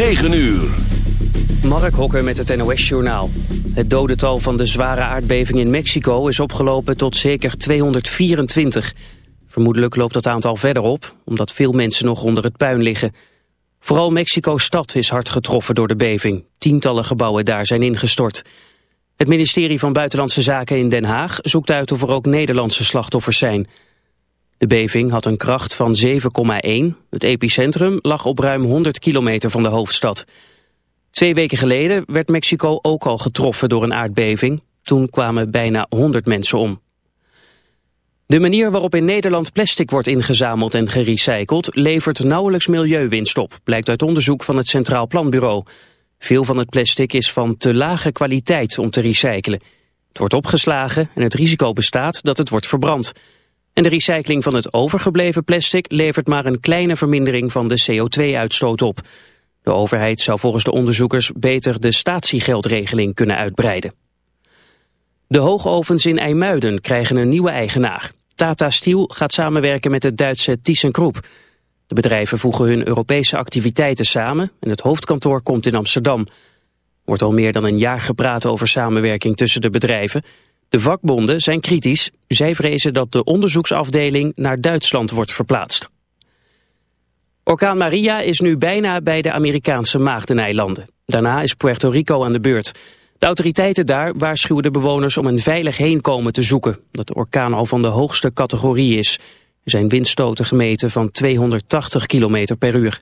9 uur. Mark Hokker met het NOS-journaal. Het dodental van de zware aardbeving in Mexico is opgelopen tot zeker 224. Vermoedelijk loopt dat aantal verder op, omdat veel mensen nog onder het puin liggen. Vooral Mexico-stad is hard getroffen door de beving. Tientallen gebouwen daar zijn ingestort. Het ministerie van Buitenlandse Zaken in Den Haag zoekt uit of er ook Nederlandse slachtoffers zijn. De beving had een kracht van 7,1. Het epicentrum lag op ruim 100 kilometer van de hoofdstad. Twee weken geleden werd Mexico ook al getroffen door een aardbeving. Toen kwamen bijna 100 mensen om. De manier waarop in Nederland plastic wordt ingezameld en gerecycled... levert nauwelijks milieuwinst op, blijkt uit onderzoek van het Centraal Planbureau. Veel van het plastic is van te lage kwaliteit om te recyclen. Het wordt opgeslagen en het risico bestaat dat het wordt verbrand. En de recycling van het overgebleven plastic levert maar een kleine vermindering van de CO2-uitstoot op. De overheid zou volgens de onderzoekers beter de statiegeldregeling kunnen uitbreiden. De hoogovens in IJmuiden krijgen een nieuwe eigenaar. Tata Steel gaat samenwerken met het Duitse ThyssenKrupp. De bedrijven voegen hun Europese activiteiten samen en het hoofdkantoor komt in Amsterdam. Wordt al meer dan een jaar gepraat over samenwerking tussen de bedrijven. De vakbonden zijn kritisch. Zij vrezen dat de onderzoeksafdeling naar Duitsland wordt verplaatst. Orkaan Maria is nu bijna bij de Amerikaanse Maagdeneilanden. Daarna is Puerto Rico aan de beurt. De autoriteiten daar waarschuwen de bewoners om een veilig heenkomen te zoeken. Dat de orkaan al van de hoogste categorie is. Er zijn windstoten gemeten van 280 km per uur.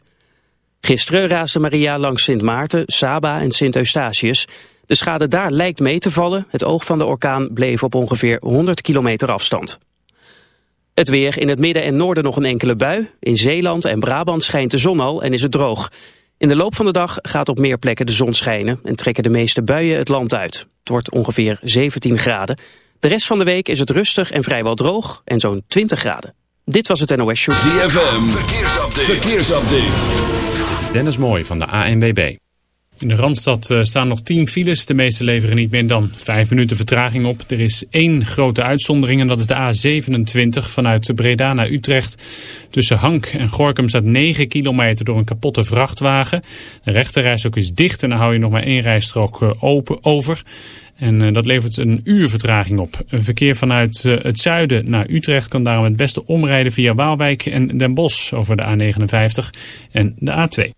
Gisteren raasde Maria langs Sint Maarten, Saba en Sint Eustatius. De schade daar lijkt mee te vallen. Het oog van de orkaan bleef op ongeveer 100 kilometer afstand. Het weer in het midden en noorden nog een enkele bui. In Zeeland en Brabant schijnt de zon al en is het droog. In de loop van de dag gaat op meer plekken de zon schijnen... en trekken de meeste buien het land uit. Het wordt ongeveer 17 graden. De rest van de week is het rustig en vrijwel droog en zo'n 20 graden. Dit was het NOS Show. ZFM, verkeersupdate. verkeersupdate. Dennis Mooi van de ANWB. In de Randstad eh, staan nog 10 files. De meeste leveren niet meer dan 5 minuten vertraging op. Er is één grote uitzondering en dat is de A27 vanuit Breda naar Utrecht. Tussen Hank en Gorkum staat 9 kilometer door een kapotte vrachtwagen. De rechterreis ook is dicht en dan hou je nog maar één rijstrook eh, open over. En uh, dat levert een uur vertraging op. Verkeer vanuit het zuiden naar Utrecht kan daarom het beste omrijden via Waalwijk en Den Bosch over de A59 en de A2.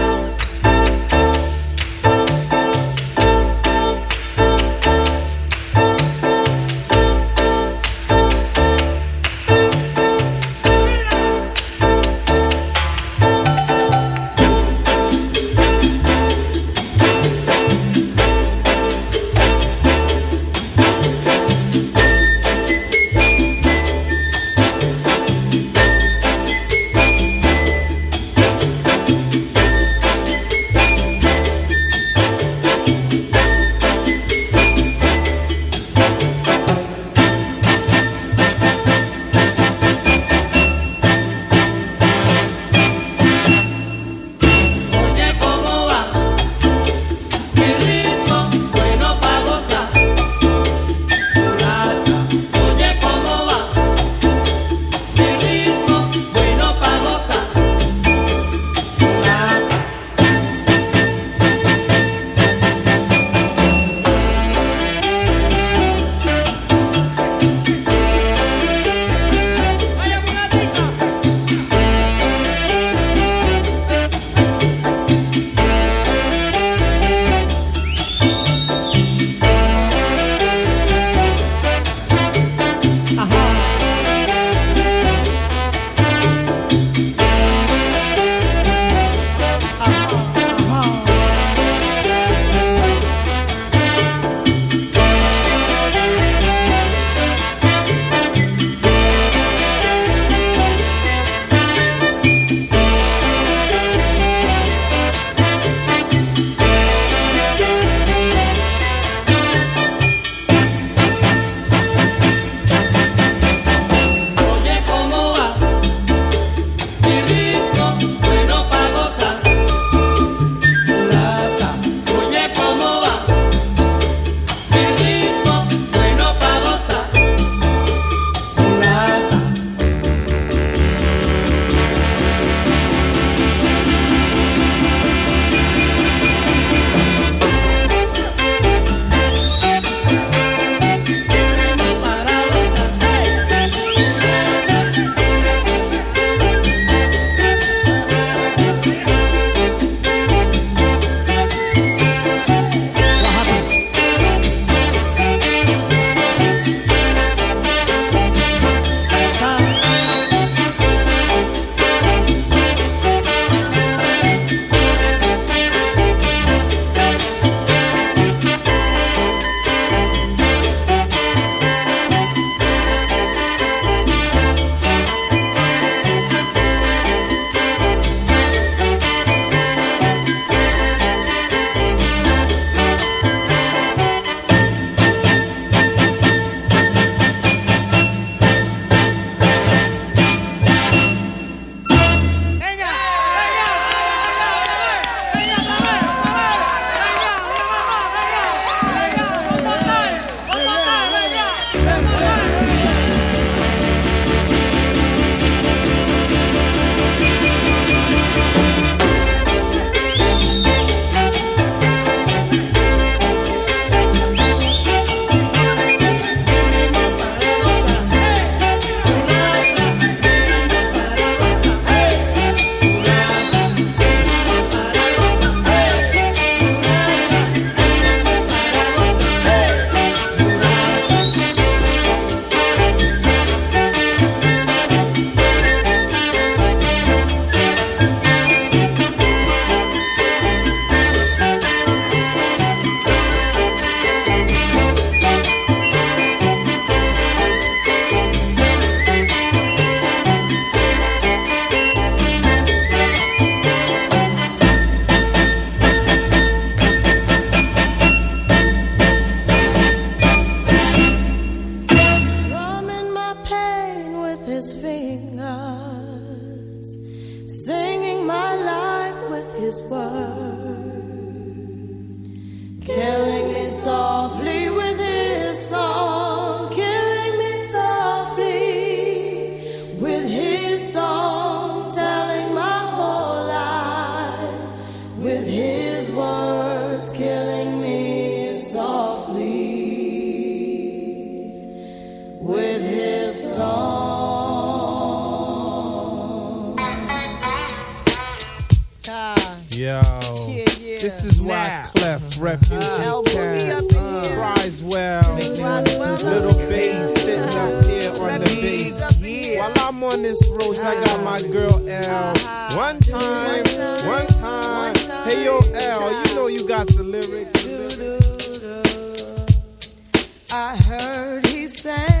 Yo, yeah, yeah. this is why Clef, Refugee uh, Cat, uh, Criswell, Little Bass sitting up here on the bass. While I'm on this road, I got my girl L. One time, one time. Hey yo, L, you know you got the lyrics. I heard he sang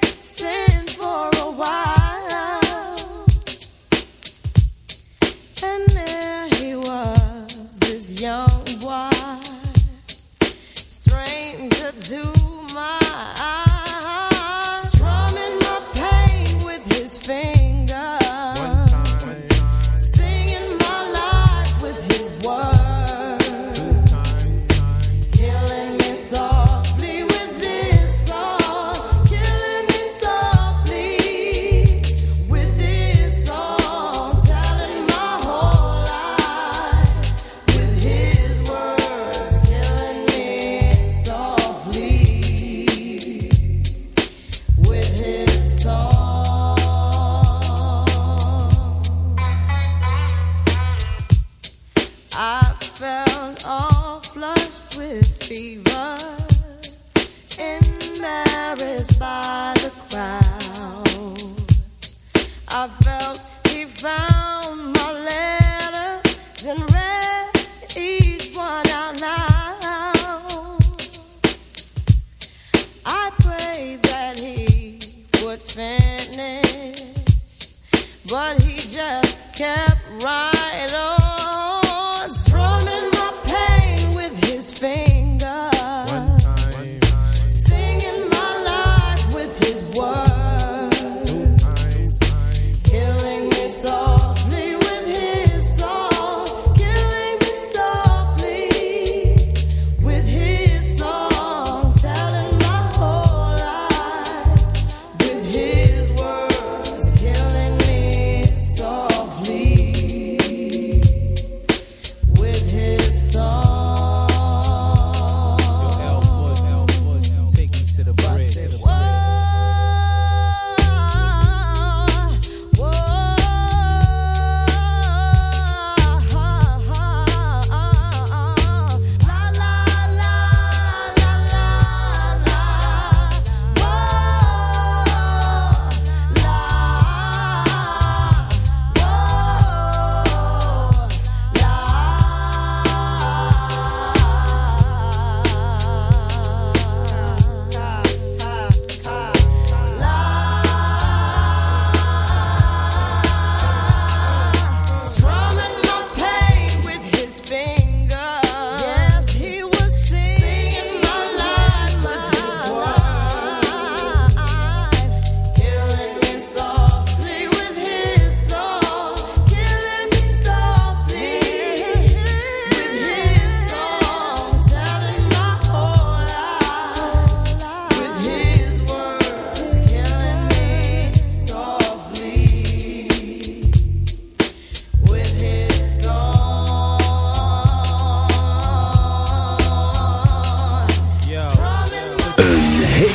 but he just kept.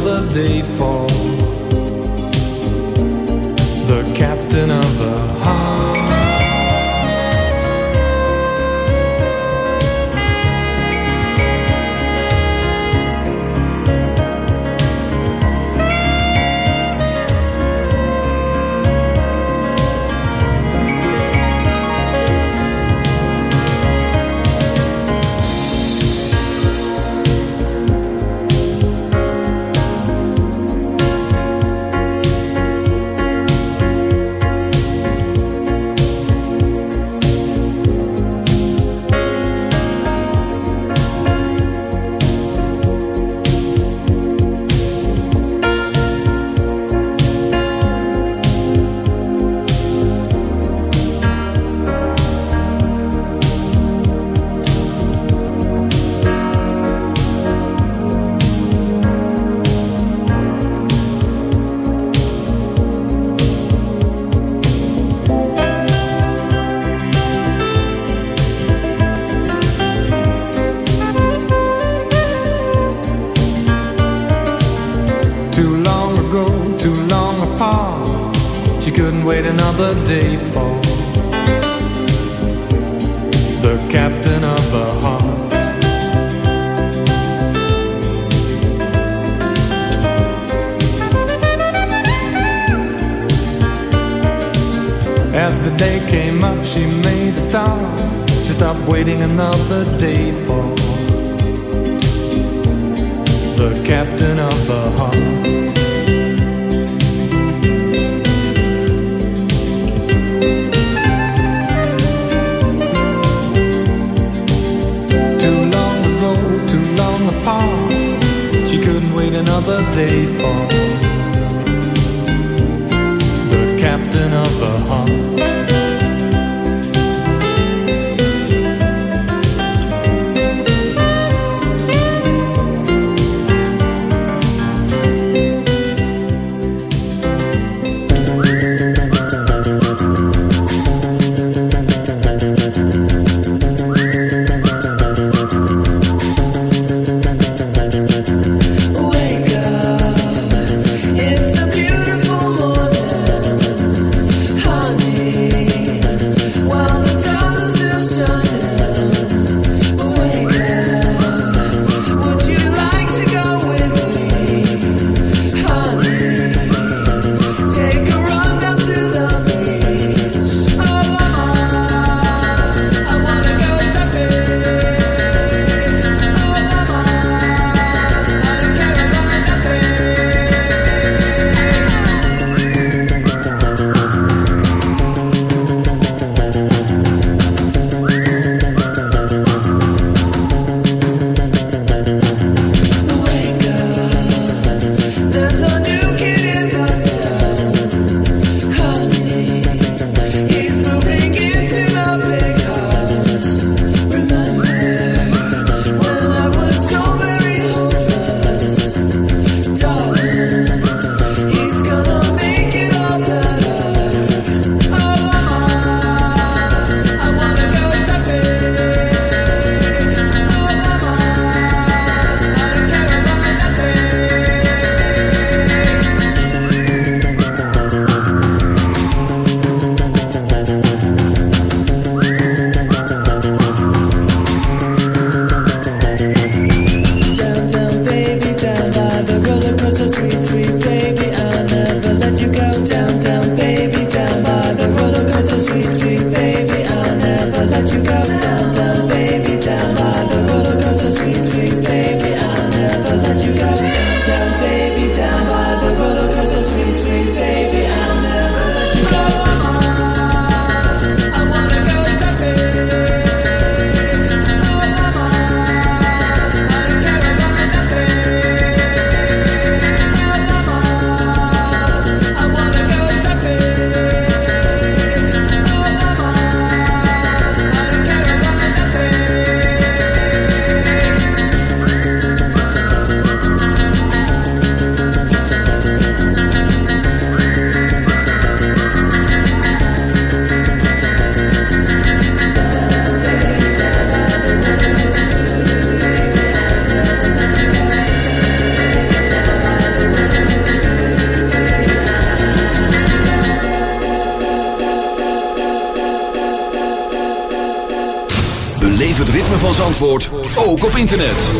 another day falls ook op internet.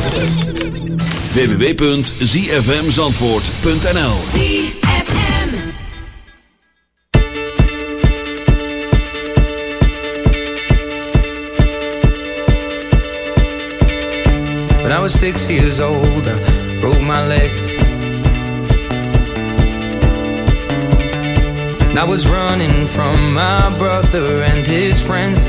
www.zfmzandvoort.nl ZFM. When I was six years old, I broke my leg. And I was running from my brother and his friends.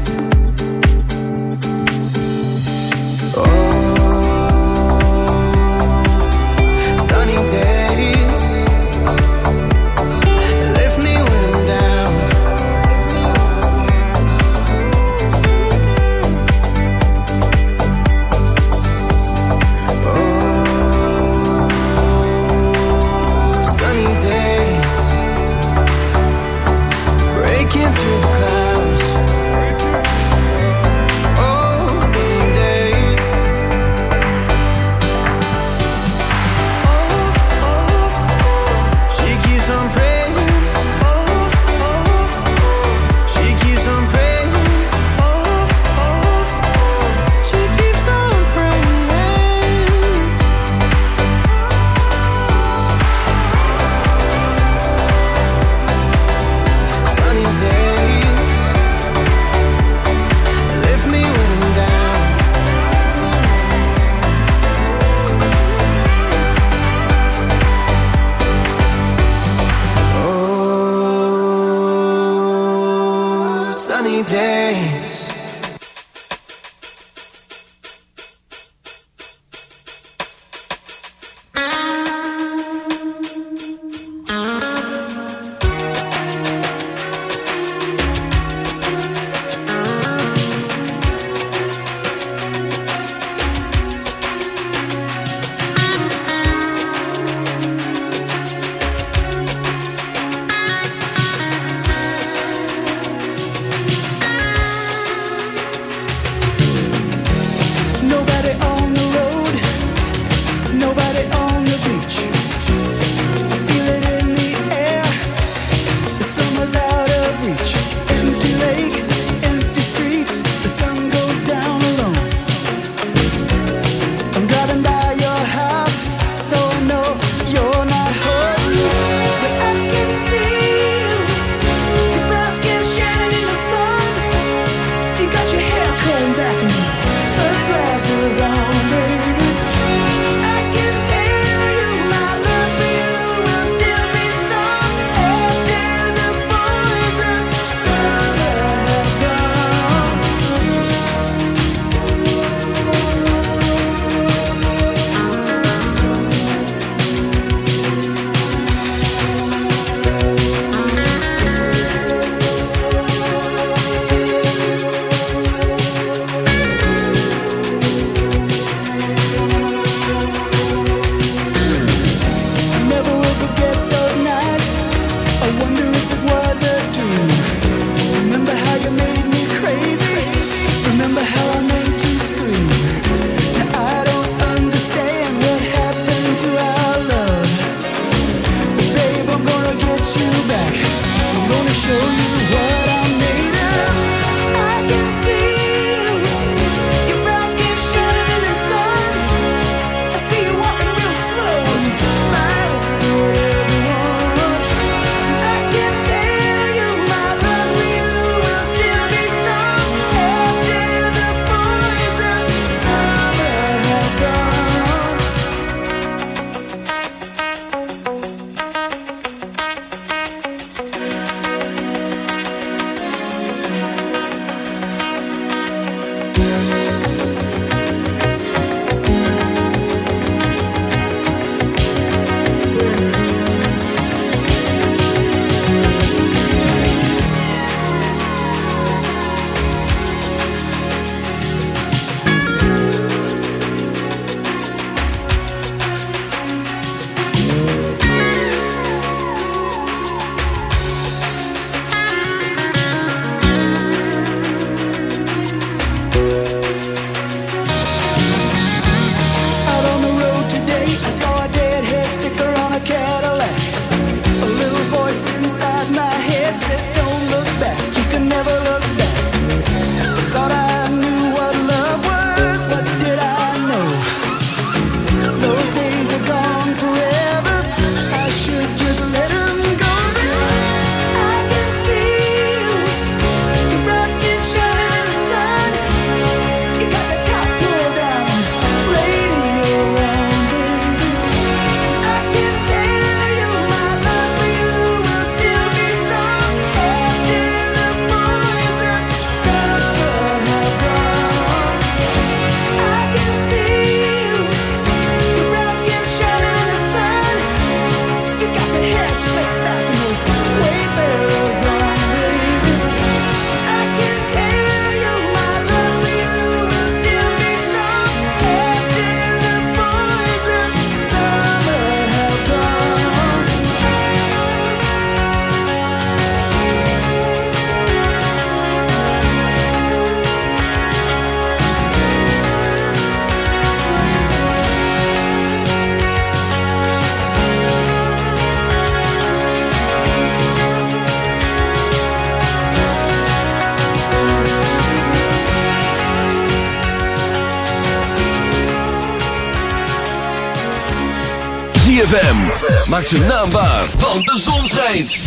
Maak zijn naam waar, want de zon schijnt.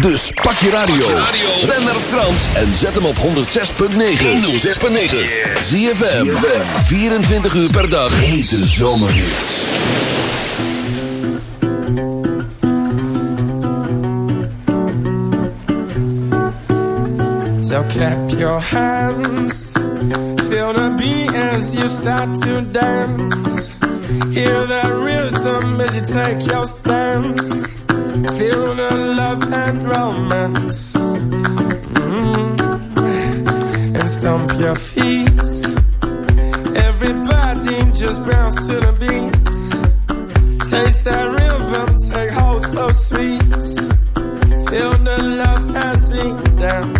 Dus pak je radio. Ben naar Frans en zet hem op 106.9. 106.9. ZFM. 24 uur per dag. Hete zomerhits. So clap your hands, feel the beat as you start to dance. Hear that rhythm as you take your stance. Feel the love and romance. Mm. And stomp your feet. Everybody just bounce to the beat. Taste that rhythm, take hold so sweet. Feel the love as we dance.